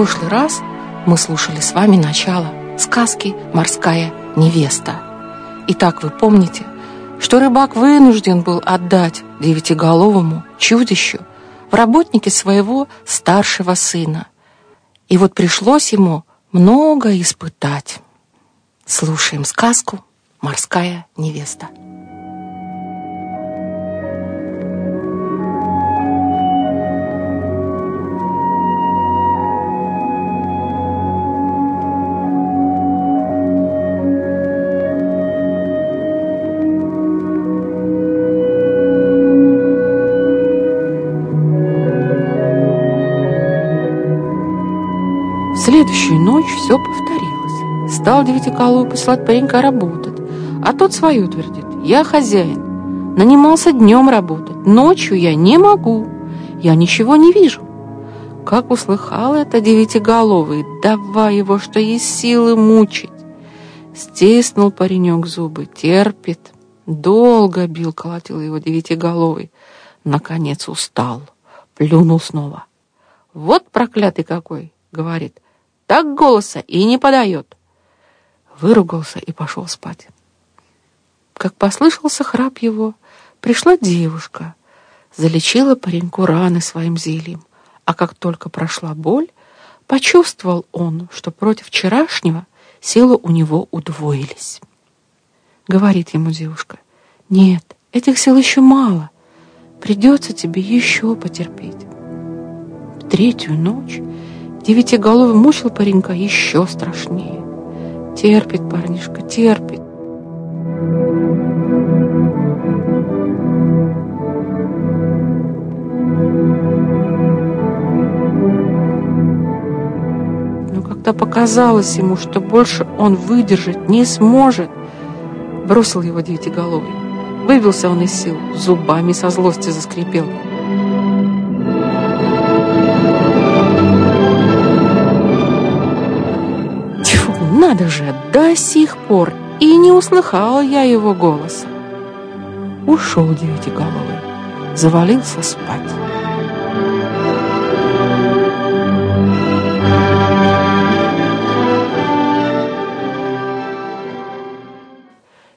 прошлый раз мы слушали с вами начало сказки «Морская невеста». Итак, вы помните, что рыбак вынужден был отдать девятиголовому чудищу в работники своего старшего сына. И вот пришлось ему много испытать. Слушаем сказку «Морская невеста». Следующую ночь все повторилось. Стал Девятиколовый послать паренька работать, а тот свою твердит. Я хозяин, нанимался днем работать, ночью я не могу, я ничего не вижу. Как услыхал это Девятиголовый, давай его, что есть силы, мучить. Стиснул паренек зубы, терпит. Долго бил, колотил его Девятиголовый. Наконец устал, плюнул снова. «Вот проклятый какой!» — говорит так голоса и не подает. Выругался и пошел спать. Как послышался храп его, пришла девушка, залечила пареньку раны своим зельем, а как только прошла боль, почувствовал он, что против вчерашнего силы у него удвоились. Говорит ему девушка, «Нет, этих сил еще мало, придется тебе еще потерпеть». В третью ночь Девятиголовый мучил паренька еще страшнее. Терпит парнишка, терпит. Но когда показалось ему, что больше он выдержать не сможет, бросил его девятиголовый. Выбился он из сил, зубами со злости заскрипел. Надо же, до сих пор и не услыхала я его голоса. Ушел девятиголовый, завалился спать.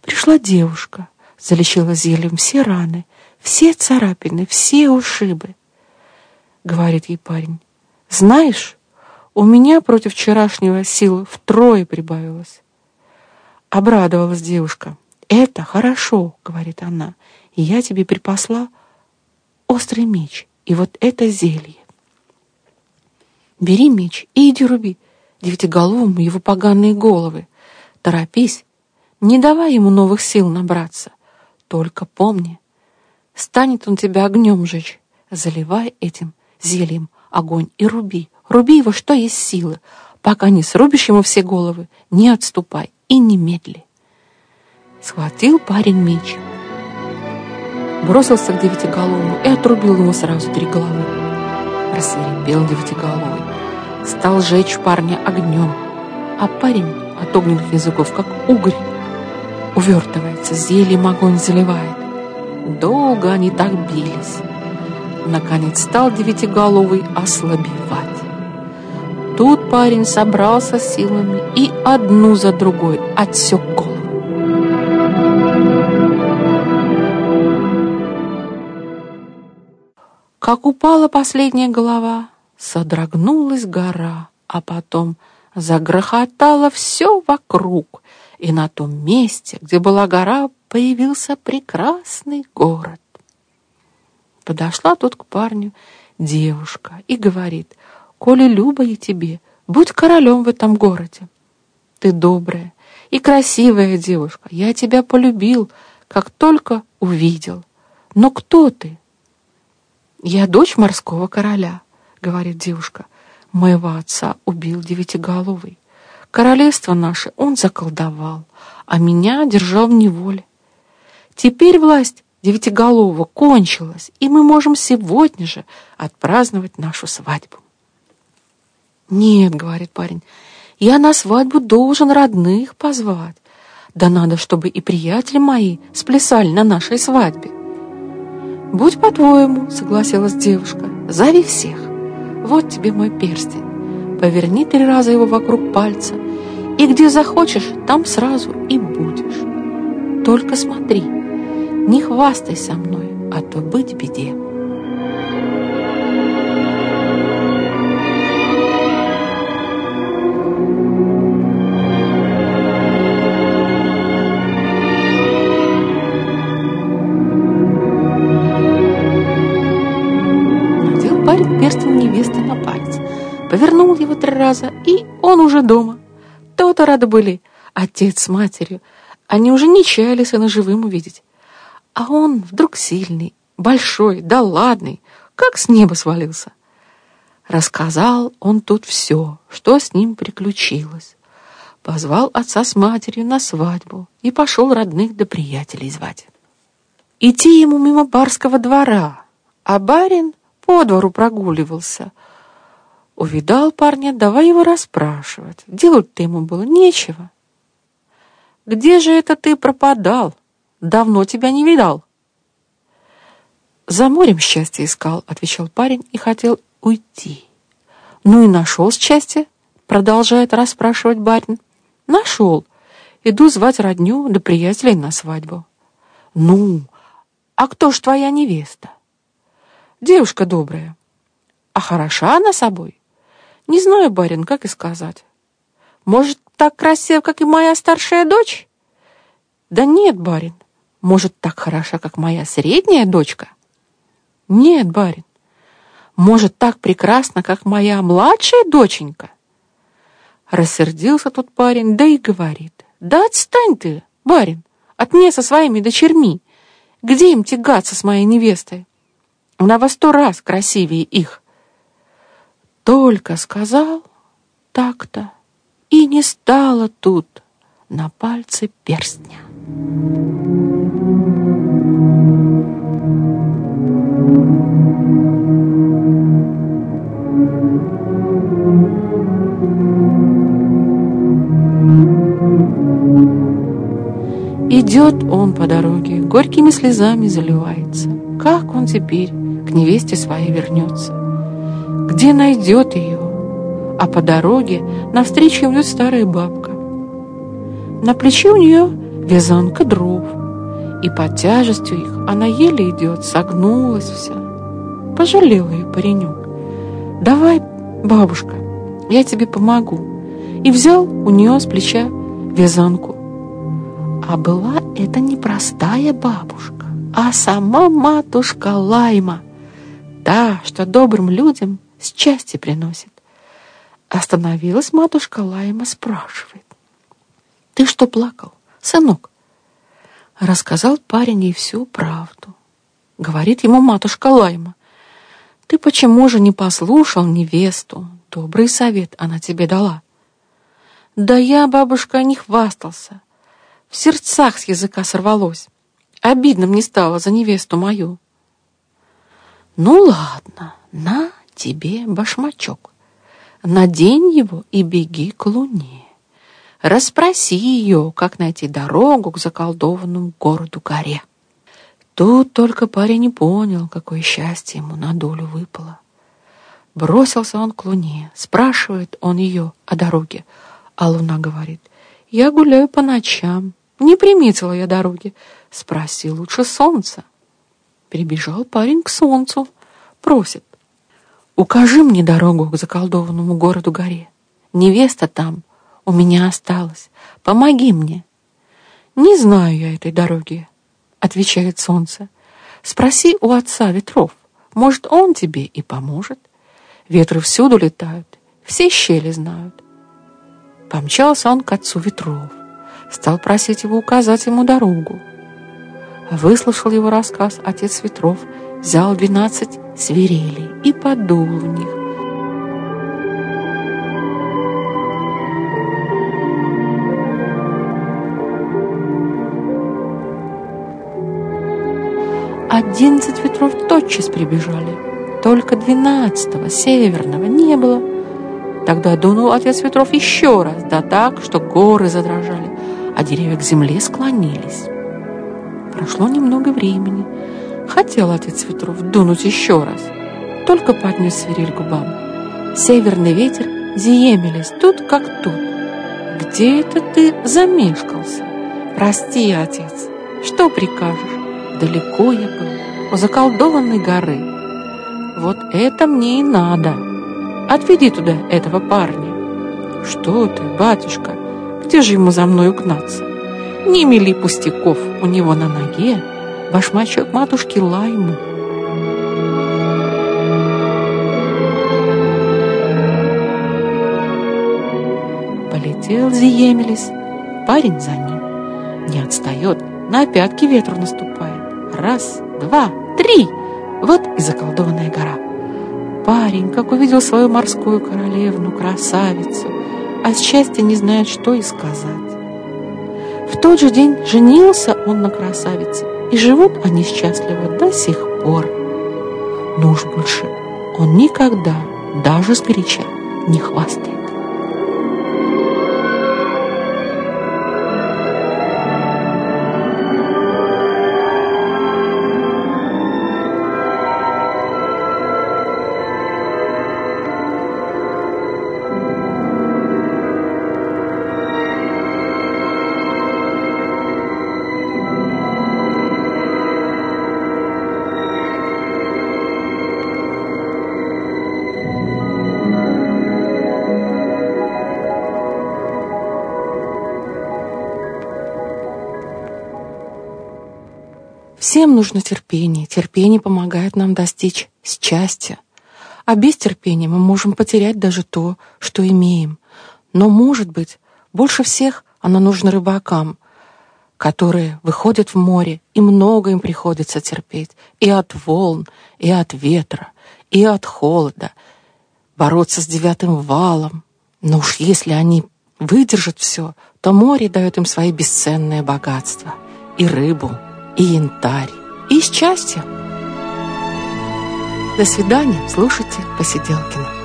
Пришла девушка, залечила зельем все раны, все царапины, все ушибы. Говорит ей парень, знаешь, у меня против вчерашнего сил втрое прибавилось. Обрадовалась девушка. «Это хорошо», — говорит она, — «и я тебе припасла острый меч и вот это зелье. Бери меч и иди руби девятиголовому его поганые головы. Торопись, не давай ему новых сил набраться. Только помни, станет он тебя огнем жечь, заливай этим зельем огонь и руби, Руби его, что есть силы. Пока не срубишь ему все головы, не отступай и не медли. Схватил парень меч, бросился к девятиголовому и отрубил ему сразу три головы. Рассверепел девятиголовый, стал жечь парня огнем, а парень от огненных языков, как угорь, увертывается, зельем огонь заливает. Долго они так бились. Наконец стал девятиголовый ослабевать. Тут парень собрался силами и одну за другой отсек голову. Как упала последняя голова, содрогнулась гора, а потом загрохотало все вокруг, и на том месте, где была гора, появился прекрасный город. Подошла тут к парню девушка и говорит — коли люба и тебе, будь королем в этом городе. Ты добрая и красивая девушка, я тебя полюбил, как только увидел. Но кто ты? Я дочь морского короля, говорит девушка. Моего отца убил девятиголовый. Королевство наше он заколдовал, а меня держал в неволе. Теперь власть девятиголового кончилась, и мы можем сегодня же отпраздновать нашу свадьбу. «Нет», — говорит парень, — «я на свадьбу должен родных позвать. Да надо, чтобы и приятели мои сплясали на нашей свадьбе». «Будь по-твоему», — согласилась девушка, — «зови всех. Вот тебе мой перстень. поверни три раза его вокруг пальца, и где захочешь, там сразу и будешь. Только смотри, не хвастай со мной, а то быть беде. Перстень невесты на палец, повернул его три раза, и он уже дома. То-то рады были отец с матерью, они уже не чаяли сына живым увидеть. А он вдруг сильный, большой, да ладный, как с неба свалился. Рассказал он тут все, что с ним приключилось. Позвал отца с матерью на свадьбу и пошел родных да приятелей звать. Идти ему мимо барского двора, а барин по двору прогуливался. Увидал парня, давай его расспрашивать. Делать-то ему было нечего. «Где же это ты пропадал?» Давно тебя не видал. За морем счастье искал, отвечал парень и хотел уйти. Ну и нашел счастье, продолжает расспрашивать барин. Нашел. Иду звать родню да приятелей на свадьбу. Ну, а кто ж твоя невеста? Девушка добрая. А хороша она собой? Не знаю, барин, как и сказать. Может, так красив, как и моя старшая дочь? Да нет, барин, может, так хороша, как моя средняя дочка? Нет, барин. Может, так прекрасно, как моя младшая доченька? Рассердился тут парень, да и говорит. Да отстань ты, барин, от меня со своими дочерьми. Где им тягаться с моей невестой? Она во сто раз красивее их. Только сказал так-то, и не стало тут на пальце перстня. Идет он по дороге, горькими слезами заливается. Как он теперь к невесте своей вернется? Где найдет ее? А по дороге навстречу ему старая бабка. На плече у нее вязанка дров, и под тяжестью их она еле идет, согнулась вся. Пожалел ее паренек. «Давай, бабушка, я тебе помогу». И взял у нее с плеча вязанку. А была это не простая бабушка, а сама матушка Лайма, та, что добрым людям счастье приносит. Остановилась матушка Лайма, спрашивает. «Ты что плакал, сынок?» Рассказал парень ей всю правду. Говорит ему матушка Лайма. «Ты почему же не послушал невесту? Добрый совет она тебе дала». «Да я, бабушка, не хвастался. В сердцах с языка сорвалось. Обидно мне стало за невесту мою. Ну ладно, на тебе башмачок. Надень его и беги к луне. Расспроси ее, как найти дорогу к заколдованному городу-горе. Тут только парень не понял, какое счастье ему на долю выпало. Бросился он к луне, спрашивает он ее о дороге, а луна говорит, «Я гуляю по ночам, не приметила я дороги. Спроси лучше солнца. Прибежал парень к солнцу, просит. Укажи мне дорогу к заколдованному городу-горе. Невеста там у меня осталась. Помоги мне. Не знаю я этой дороги, отвечает солнце. Спроси у отца ветров. Может, он тебе и поможет. Ветры всюду летают, все щели знают. Помчался он к отцу ветров стал просить его указать ему дорогу. Выслушал его рассказ отец ветров, взял двенадцать свирелей и подул в них. Одиннадцать ветров тотчас прибежали, только двенадцатого, северного, не было. Тогда дунул отец ветров еще раз, да так, что горы задрожали, а деревья к земле склонились. Прошло немного времени. Хотел отец ветров дунуть еще раз, только поднес свирель губам. Северный ветер Зиемелись тут как тут. Где это ты замешкался? Прости, отец, что прикажешь? Далеко я был, у заколдованной горы. Вот это мне и надо. Отведи туда этого парня. Что ты, батюшка, где же ему за мной угнаться? Не мели пустяков, у него на ноге башмачок матушки Лаймы. Полетел Зиемелис, парень за ним. Не отстает, на пятки ветру наступает. Раз, два, три, вот и заколдованная гора. Парень, как увидел свою морскую королевну, красавицу, а счастья не знает, что и сказать. В тот же день женился он на красавице, и живут они счастливо до сих пор. Но уж больше он никогда, даже сгоряча, не хвастает. Всем нужно терпение. Терпение помогает нам достичь счастья. А без терпения мы можем потерять даже то, что имеем. Но, может быть, больше всех оно нужно рыбакам, которые выходят в море, и много им приходится терпеть. И от волн, и от ветра, и от холода. Бороться с девятым валом. Но уж если они выдержат все, то море дает им свои бесценные богатства. И рыбу, и янтарь, и счастье. До свидания, слушайте Посиделкина.